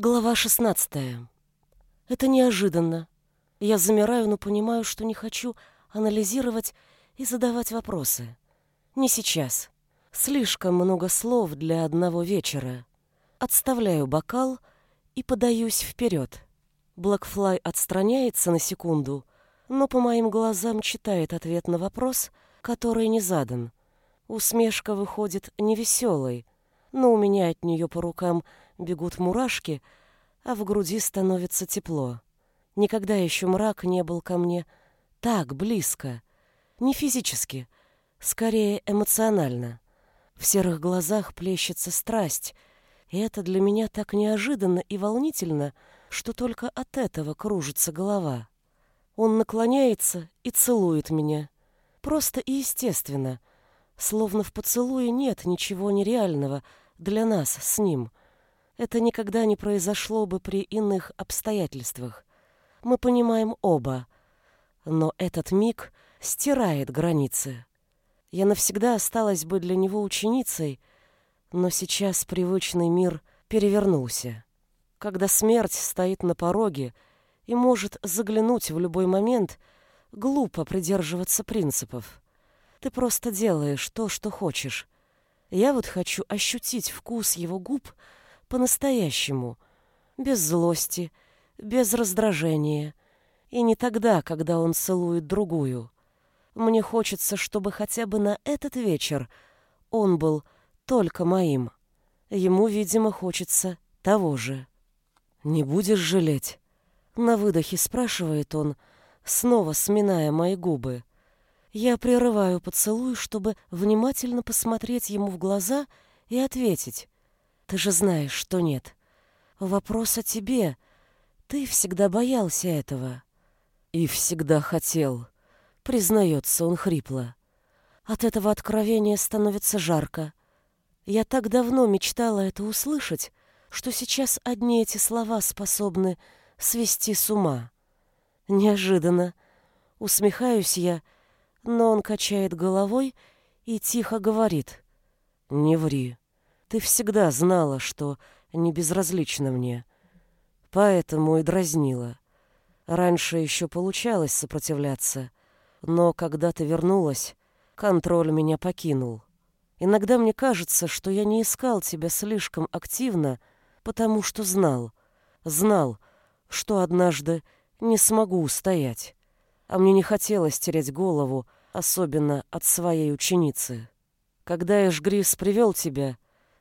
Глава 16. Это неожиданно. Я замираю, но понимаю, что не хочу анализировать и задавать вопросы. Не сейчас. Слишком много слов для одного вечера. Отставляю бокал и подаюсь вперед. Блэкфлай отстраняется на секунду, но по моим глазам читает ответ на вопрос, который не задан. Усмешка выходит невеселой, но у меня от нее по рукам бегут мурашки, а в груди становится тепло. Никогда еще мрак не был ко мне так близко. Не физически, скорее эмоционально. В серых глазах плещется страсть, и это для меня так неожиданно и волнительно, что только от этого кружится голова. Он наклоняется и целует меня. Просто и естественно, словно в поцелуе нет ничего нереального для нас с ним — это никогда не произошло бы при иных обстоятельствах. Мы понимаем оба. Но этот миг стирает границы. Я навсегда осталась бы для него ученицей, но сейчас привычный мир перевернулся. Когда смерть стоит на пороге и может заглянуть в любой момент, глупо придерживаться принципов. Ты просто делаешь то, что хочешь. Я вот хочу ощутить вкус его губ — по-настоящему, без злости, без раздражения, и не тогда, когда он целует другую. Мне хочется, чтобы хотя бы на этот вечер он был только моим. Ему, видимо, хочется того же. «Не будешь жалеть?» На выдохе спрашивает он, снова сминая мои губы. Я прерываю поцелуй, чтобы внимательно посмотреть ему в глаза и ответить. Ты же знаешь, что нет. Вопрос о тебе. Ты всегда боялся этого. И всегда хотел. Признается он хрипло. От этого откровения становится жарко. Я так давно мечтала это услышать, что сейчас одни эти слова способны свести с ума. Неожиданно. Усмехаюсь я, но он качает головой и тихо говорит. «Не ври». Ты всегда знала, что не безразлична мне. Поэтому и дразнила. Раньше еще получалось сопротивляться, но когда ты вернулась, контроль меня покинул. Иногда мне кажется, что я не искал тебя слишком активно, потому что знал, знал, что однажды не смогу устоять. А мне не хотелось терять голову, особенно от своей ученицы. Когда Эшгрис привел тебя,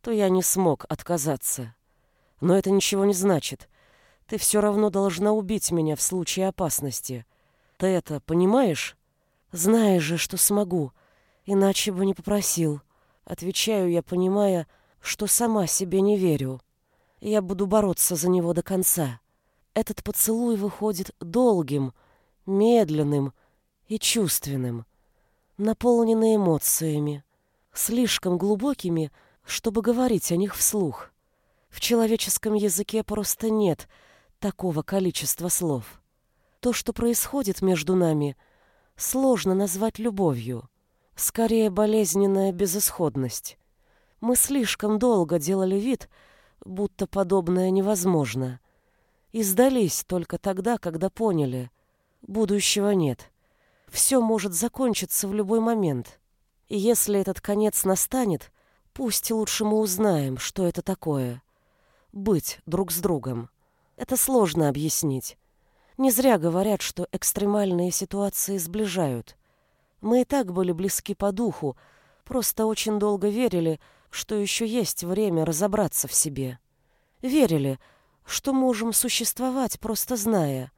то я не смог отказаться. Но это ничего не значит. Ты все равно должна убить меня в случае опасности. Ты это понимаешь? Знаешь же, что смогу, иначе бы не попросил. Отвечаю я, понимая, что сама себе не верю. Я буду бороться за него до конца. Этот поцелуй выходит долгим, медленным и чувственным, наполненный эмоциями, слишком глубокими, чтобы говорить о них вслух. В человеческом языке просто нет такого количества слов. То, что происходит между нами, сложно назвать любовью. Скорее, болезненная безысходность. Мы слишком долго делали вид, будто подобное невозможно. И сдались только тогда, когда поняли, будущего нет. Все может закончиться в любой момент. И если этот конец настанет, Пусть лучше мы узнаем, что это такое. Быть друг с другом. Это сложно объяснить. Не зря говорят, что экстремальные ситуации сближают. Мы и так были близки по духу, просто очень долго верили, что еще есть время разобраться в себе. Верили, что можем существовать, просто зная.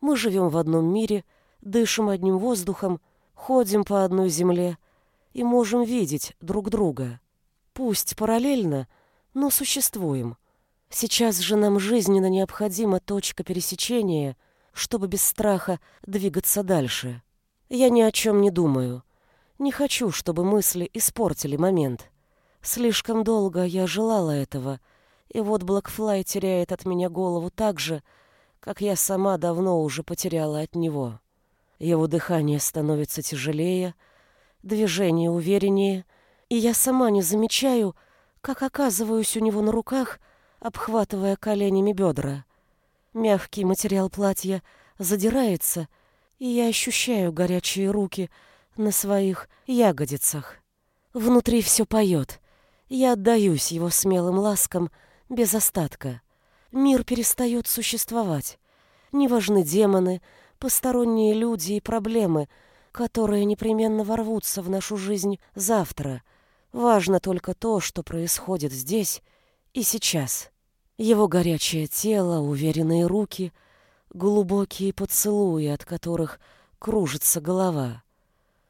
Мы живем в одном мире, дышим одним воздухом, ходим по одной земле и можем видеть друг друга. Пусть параллельно, но существуем. Сейчас же нам жизненно необходима точка пересечения, чтобы без страха двигаться дальше. Я ни о чем не думаю. Не хочу, чтобы мысли испортили момент. Слишком долго я желала этого, и вот Блэкфлай теряет от меня голову так же, как я сама давно уже потеряла от него. Его дыхание становится тяжелее, движение увереннее — и я сама не замечаю, как оказываюсь у него на руках, обхватывая коленями бедра. Мягкий материал платья задирается, и я ощущаю горячие руки на своих ягодицах. Внутри все поет. Я отдаюсь его смелым ласкам без остатка. Мир перестает существовать. Не важны демоны, посторонние люди и проблемы, которые непременно ворвутся в нашу жизнь завтра. Важно только то, что происходит здесь и сейчас. Его горячее тело, уверенные руки, глубокие поцелуи, от которых кружится голова.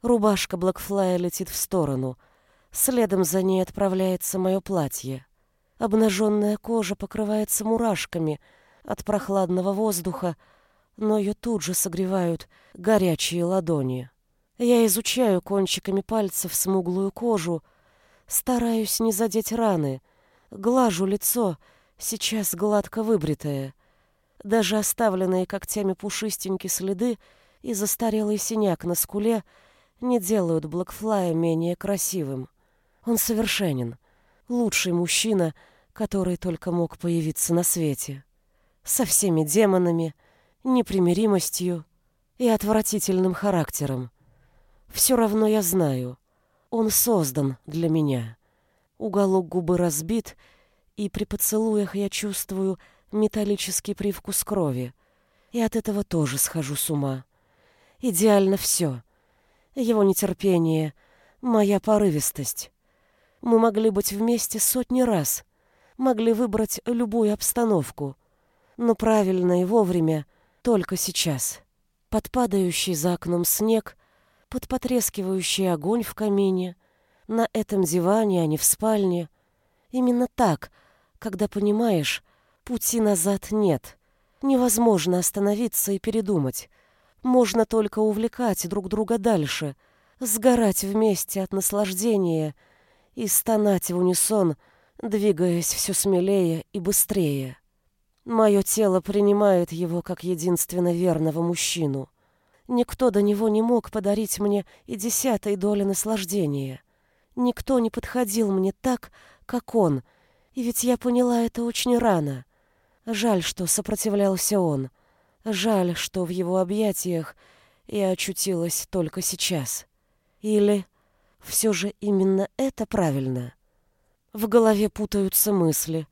Рубашка Блэкфлая летит в сторону. Следом за ней отправляется мое платье. Обнаженная кожа покрывается мурашками от прохладного воздуха, но ее тут же согревают горячие ладони. Я изучаю кончиками пальцев смуглую кожу, стараюсь не задеть раны, глажу лицо, сейчас гладко выбритое. Даже оставленные когтями пушистенькие следы и застарелый синяк на скуле не делают Блэкфлая менее красивым. Он совершенен лучший мужчина, который только мог появиться на свете. Со всеми демонами, непримиримостью и отвратительным характером. Все равно я знаю, он создан для меня. Уголок губы разбит, и при поцелуях я чувствую металлический привкус крови, и от этого тоже схожу с ума. Идеально все. Его нетерпение, моя порывистость. Мы могли быть вместе сотни раз, могли выбрать любую обстановку, но правильно и вовремя только сейчас. Под падающий за окном снег, под потрескивающий огонь в камине, на этом диване, а не в спальне. Именно так, когда понимаешь, пути назад нет. Невозможно остановиться и передумать. Можно только увлекать друг друга дальше, сгорать вместе от наслаждения — и стонать в унисон, двигаясь все смелее и быстрее. Мое тело принимает его как единственно верного мужчину. Никто до него не мог подарить мне и десятой доли наслаждения. Никто не подходил мне так, как он, и ведь я поняла это очень рано. Жаль, что сопротивлялся он. Жаль, что в его объятиях я очутилась только сейчас. Или все же именно это правильно. В голове путаются мысли,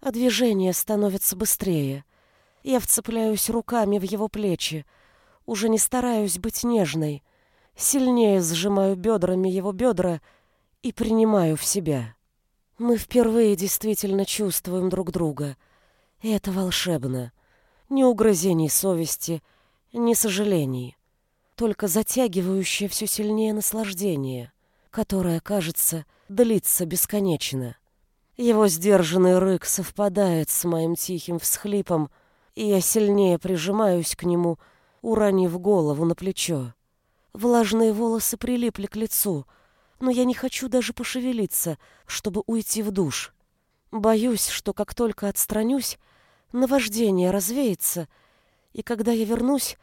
а движения становятся быстрее. Я вцепляюсь руками в его плечи, уже не стараюсь быть нежной, сильнее сжимаю бедрами его бедра и принимаю в себя. Мы впервые действительно чувствуем друг друга, и это волшебно. Ни угрызений совести, ни сожалений, только затягивающее все сильнее наслаждение которая, кажется, длится бесконечно. Его сдержанный рык совпадает с моим тихим всхлипом, и я сильнее прижимаюсь к нему, уронив голову на плечо. Влажные волосы прилипли к лицу, но я не хочу даже пошевелиться, чтобы уйти в душ. Боюсь, что как только отстранюсь, наваждение развеется, и когда я вернусь,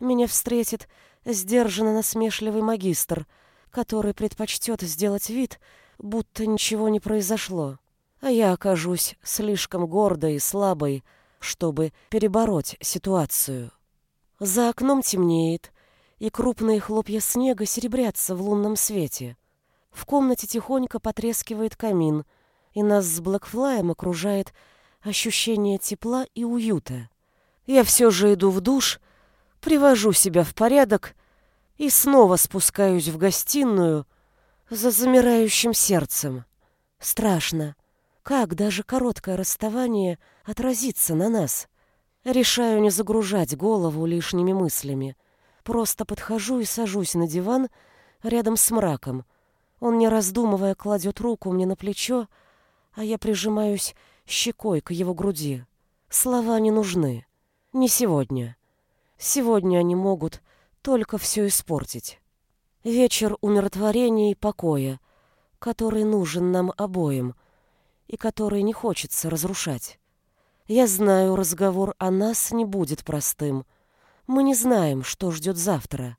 меня встретит сдержанно насмешливый магистр — который предпочтет сделать вид, будто ничего не произошло, а я окажусь слишком гордой и слабой, чтобы перебороть ситуацию. За окном темнеет, и крупные хлопья снега серебрятся в лунном свете. В комнате тихонько потрескивает камин, и нас с Блэкфлаем окружает ощущение тепла и уюта. Я все же иду в душ, привожу себя в порядок и снова спускаюсь в гостиную за замирающим сердцем. Страшно. Как даже короткое расставание отразится на нас? Решаю не загружать голову лишними мыслями. Просто подхожу и сажусь на диван рядом с мраком. Он, не раздумывая, кладет руку мне на плечо, а я прижимаюсь щекой к его груди. Слова не нужны. Не сегодня. Сегодня они могут только все испортить. Вечер умиротворения и покоя, который нужен нам обоим и который не хочется разрушать. Я знаю, разговор о нас не будет простым. Мы не знаем, что ждет завтра.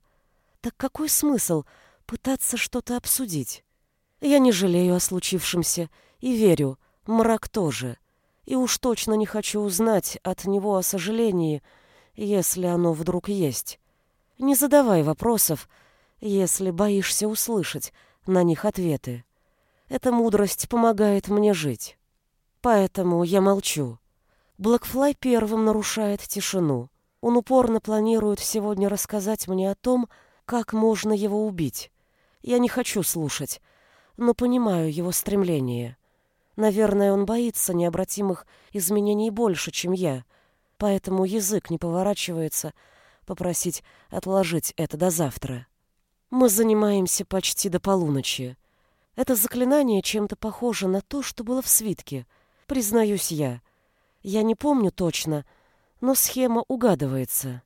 Так какой смысл пытаться что-то обсудить? Я не жалею о случившемся и верю, мрак тоже. И уж точно не хочу узнать от него о сожалении, если оно вдруг есть. Не задавай вопросов, если боишься услышать на них ответы. Эта мудрость помогает мне жить. Поэтому я молчу. Блэкфлай первым нарушает тишину. Он упорно планирует сегодня рассказать мне о том, как можно его убить. Я не хочу слушать, но понимаю его стремление. Наверное, он боится необратимых изменений больше, чем я, поэтому язык не поворачивается попросить отложить это до завтра. Мы занимаемся почти до полуночи. Это заклинание чем-то похоже на то, что было в свитке, признаюсь я. Я не помню точно, но схема угадывается.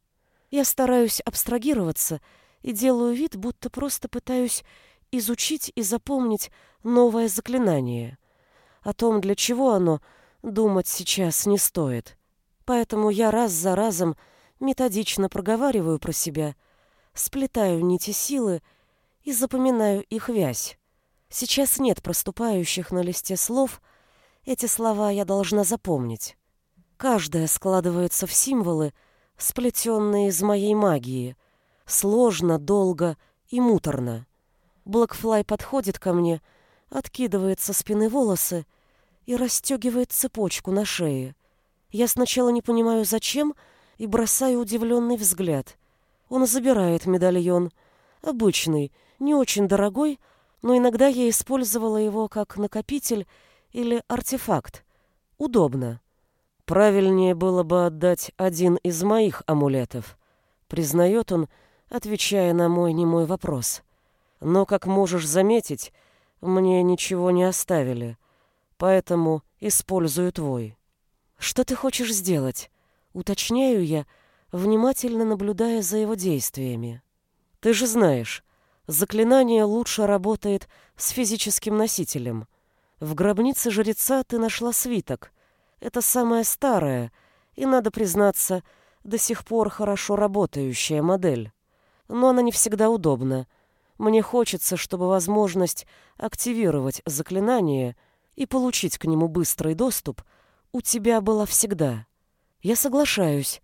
Я стараюсь абстрагироваться и делаю вид, будто просто пытаюсь изучить и запомнить новое заклинание. О том, для чего оно, думать сейчас не стоит. Поэтому я раз за разом методично проговариваю про себя, сплетаю нити силы и запоминаю их вязь. Сейчас нет проступающих на листе слов, эти слова я должна запомнить. Каждая складывается в символы, сплетенные из моей магии. Сложно, долго и муторно. Блэкфлай подходит ко мне, откидывает со спины волосы и расстегивает цепочку на шее. Я сначала не понимаю, зачем, и бросаю удивленный взгляд. Он забирает медальон. Обычный, не очень дорогой, но иногда я использовала его как накопитель или артефакт. Удобно. Правильнее было бы отдать один из моих амулетов, признает он, отвечая на мой немой вопрос. Но, как можешь заметить, мне ничего не оставили, поэтому использую твой. Что ты хочешь сделать? Уточняю я, внимательно наблюдая за его действиями. Ты же знаешь, заклинание лучше работает с физическим носителем. В гробнице жреца ты нашла свиток, это самая старая и, надо признаться, до сих пор хорошо работающая модель. Но она не всегда удобна. Мне хочется, чтобы возможность активировать заклинание и получить к нему быстрый доступ у тебя была всегда. Я соглашаюсь.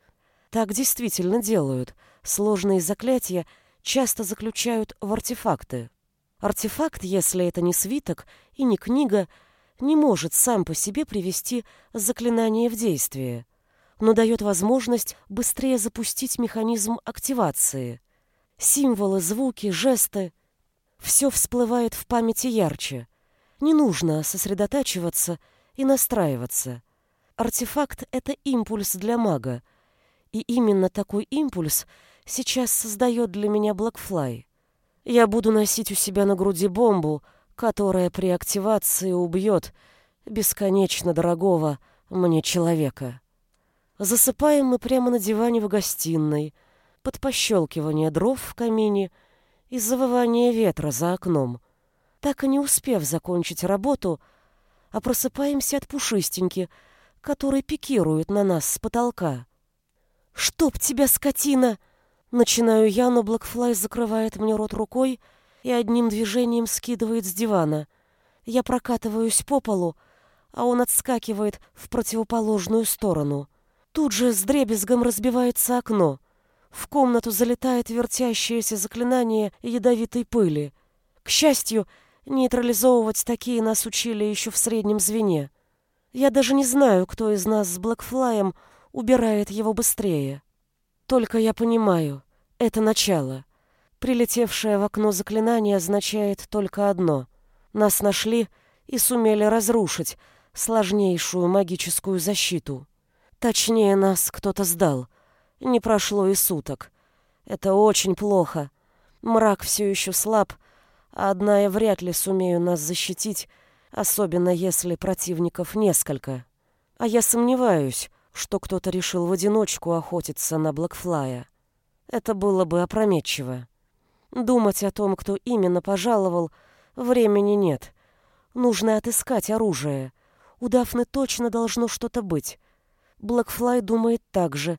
Так действительно делают. Сложные заклятия часто заключают в артефакты. Артефакт, если это не свиток и не книга, не может сам по себе привести заклинание в действие, но дает возможность быстрее запустить механизм активации. Символы, звуки, жесты — все всплывает в памяти ярче. Не нужно сосредотачиваться и настраиваться. Артефакт — это импульс для мага, и именно такой импульс сейчас создает для меня Блэкфлай. Я буду носить у себя на груди бомбу — которая при активации убьет бесконечно дорогого мне человека. Засыпаем мы прямо на диване в гостиной, под пощелкивание дров в камине и завывание ветра за окном. Так и не успев закончить работу, а просыпаемся от пушистеньки, который пикирует на нас с потолка. «Чтоб тебя, скотина!» Начинаю я, но Блэкфлай закрывает мне рот рукой, и одним движением скидывает с дивана. Я прокатываюсь по полу, а он отскакивает в противоположную сторону. Тут же с дребезгом разбивается окно. В комнату залетает вертящееся заклинание ядовитой пыли. К счастью, нейтрализовывать такие нас учили еще в среднем звене. Я даже не знаю, кто из нас с Блэкфлаем убирает его быстрее. Только я понимаю, это начало. Прилетевшее в окно заклинание означает только одно. Нас нашли и сумели разрушить сложнейшую магическую защиту. Точнее, нас кто-то сдал. Не прошло и суток. Это очень плохо. Мрак все еще слаб, а одна я вряд ли сумею нас защитить, особенно если противников несколько. А я сомневаюсь, что кто-то решил в одиночку охотиться на Блэкфлая. Это было бы опрометчиво. Думать о том, кто именно пожаловал, времени нет. Нужно отыскать оружие. У Дафны точно должно что-то быть. Блэкфлай думает так же.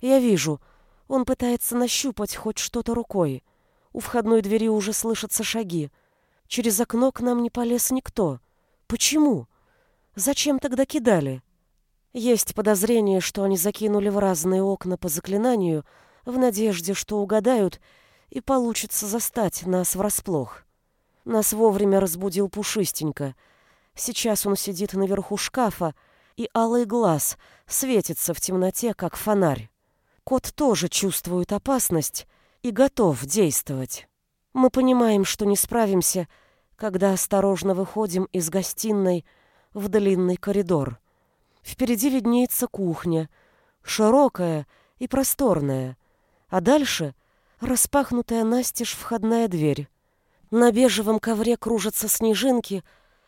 Я вижу, он пытается нащупать хоть что-то рукой. У входной двери уже слышатся шаги. Через окно к нам не полез никто. Почему? Зачем тогда кидали? Есть подозрение, что они закинули в разные окна по заклинанию в надежде, что угадают и получится застать нас врасплох. Нас вовремя разбудил Пушистенько. Сейчас он сидит наверху шкафа, и алый глаз светится в темноте, как фонарь. Кот тоже чувствует опасность и готов действовать. Мы понимаем, что не справимся, когда осторожно выходим из гостиной в длинный коридор. Впереди виднеется кухня, широкая и просторная, а дальше распахнутая настежь входная дверь. На бежевом ковре кружатся снежинки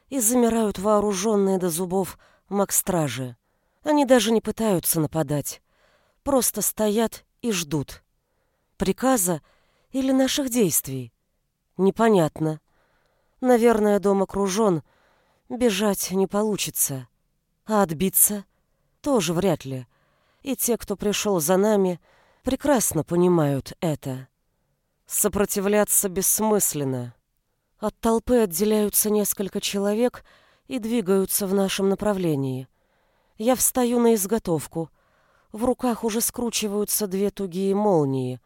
и замирают вооруженные до зубов макстражи. Они даже не пытаются нападать, просто стоят и ждут. Приказа или наших действий? Непонятно. Наверное, дом окружен, бежать не получится. А отбиться тоже вряд ли. И те, кто пришел за нами, прекрасно понимают это. Сопротивляться бессмысленно. От толпы отделяются несколько человек и двигаются в нашем направлении. Я встаю на изготовку. В руках уже скручиваются две тугие молнии.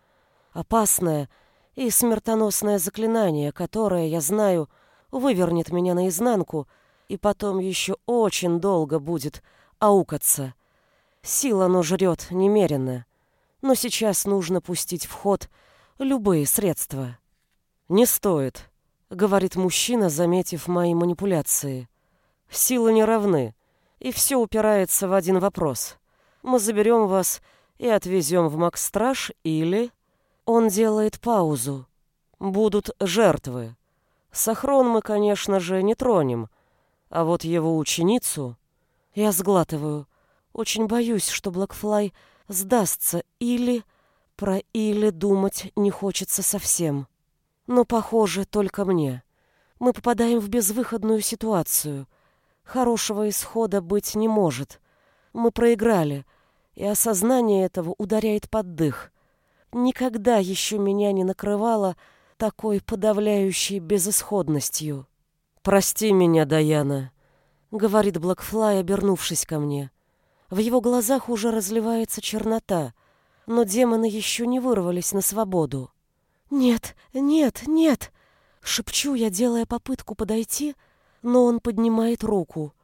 Опасное и смертоносное заклинание, которое, я знаю, вывернет меня наизнанку — и потом еще очень долго будет аукаться. Сила оно жрет немерено, но сейчас нужно пустить в ход любые средства. «Не стоит», — говорит мужчина, заметив мои манипуляции. «Силы не равны, и все упирается в один вопрос. Мы заберем вас и отвезем в Макстраж или...» Он делает паузу. «Будут жертвы. Сахрон мы, конечно же, не тронем, — а вот его ученицу я сглатываю. Очень боюсь, что Блэкфлай сдастся или... Про или думать не хочется совсем. Но, похоже, только мне. Мы попадаем в безвыходную ситуацию. Хорошего исхода быть не может. Мы проиграли, и осознание этого ударяет под дых. Никогда еще меня не накрывало такой подавляющей безысходностью. «Прости меня, Даяна», — говорит Блэкфлай, обернувшись ко мне. В его глазах уже разливается чернота, но демоны еще не вырвались на свободу. «Нет, нет, нет!» — шепчу я, делая попытку подойти, но он поднимает руку.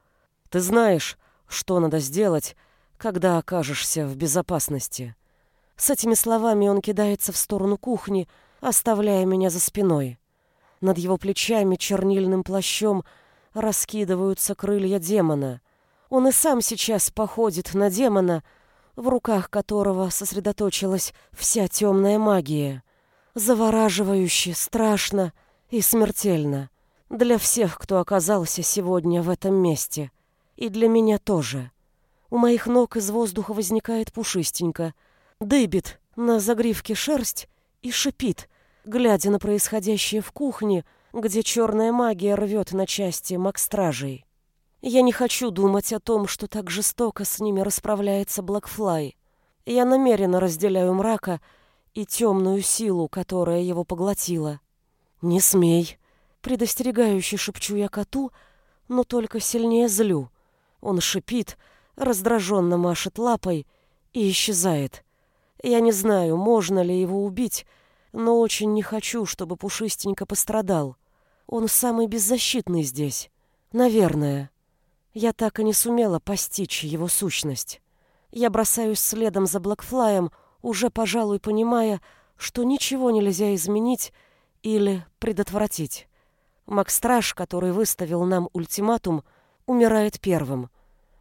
«Ты знаешь, что надо сделать, когда окажешься в безопасности». С этими словами он кидается в сторону кухни, оставляя меня за спиной. Над его плечами чернильным плащом раскидываются крылья демона. Он и сам сейчас походит на демона, в руках которого сосредоточилась вся темная магия. Завораживающе, страшно и смертельно. Для всех, кто оказался сегодня в этом месте. И для меня тоже. У моих ног из воздуха возникает пушистенько, дыбит на загривке шерсть и шипит — глядя на происходящее в кухне, где черная магия рвет на части макстражей. Я не хочу думать о том, что так жестоко с ними расправляется Блэкфлай. Я намеренно разделяю мрака и темную силу, которая его поглотила. «Не смей!» — предостерегающе шепчу я коту, но только сильнее злю. Он шипит, раздраженно машет лапой и исчезает. Я не знаю, можно ли его убить, но очень не хочу, чтобы Пушистенько пострадал. Он самый беззащитный здесь. Наверное. Я так и не сумела постичь его сущность. Я бросаюсь следом за Блэкфлаем, уже, пожалуй, понимая, что ничего нельзя изменить или предотвратить. Макстраж, который выставил нам ультиматум, умирает первым.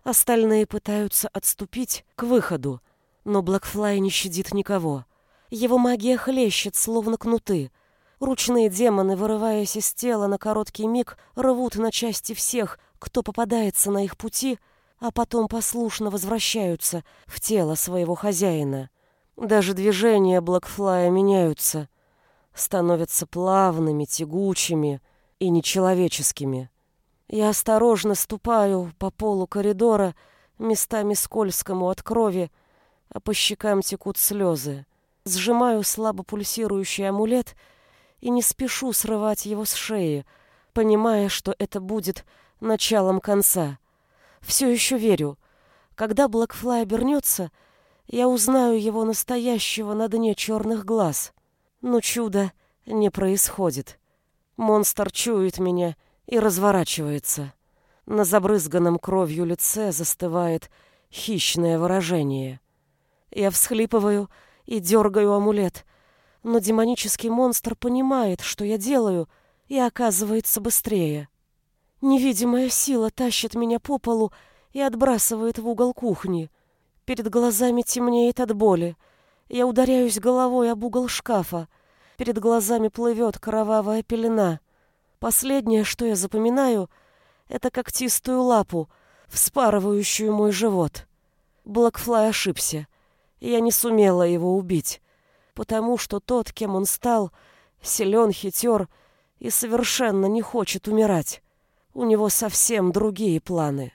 Остальные пытаются отступить к выходу, но Блэкфлай не щадит никого — его магия хлещет, словно кнуты. Ручные демоны, вырываясь из тела на короткий миг, рвут на части всех, кто попадается на их пути, а потом послушно возвращаются в тело своего хозяина. Даже движения Блэкфлая меняются, становятся плавными, тягучими и нечеловеческими. Я осторожно ступаю по полу коридора, местами скользкому от крови, а по щекам текут слезы. Сжимаю слабо пульсирующий амулет и не спешу срывать его с шеи, понимая, что это будет началом конца. Все еще верю. Когда Блэкфлай обернется, я узнаю его настоящего на дне черных глаз. Но чудо не происходит. Монстр чует меня и разворачивается. На забрызганном кровью лице застывает хищное выражение. Я всхлипываю и дергаю амулет, но демонический монстр понимает, что я делаю, и оказывается быстрее. Невидимая сила тащит меня по полу и отбрасывает в угол кухни. Перед глазами темнеет от боли. Я ударяюсь головой об угол шкафа. Перед глазами плывет кровавая пелена. Последнее, что я запоминаю, это когтистую лапу, вспарывающую мой живот. Блэкфлай ошибся. Я не сумела его убить, потому что тот, кем он стал, силен, хитер и совершенно не хочет умирать. У него совсем другие планы.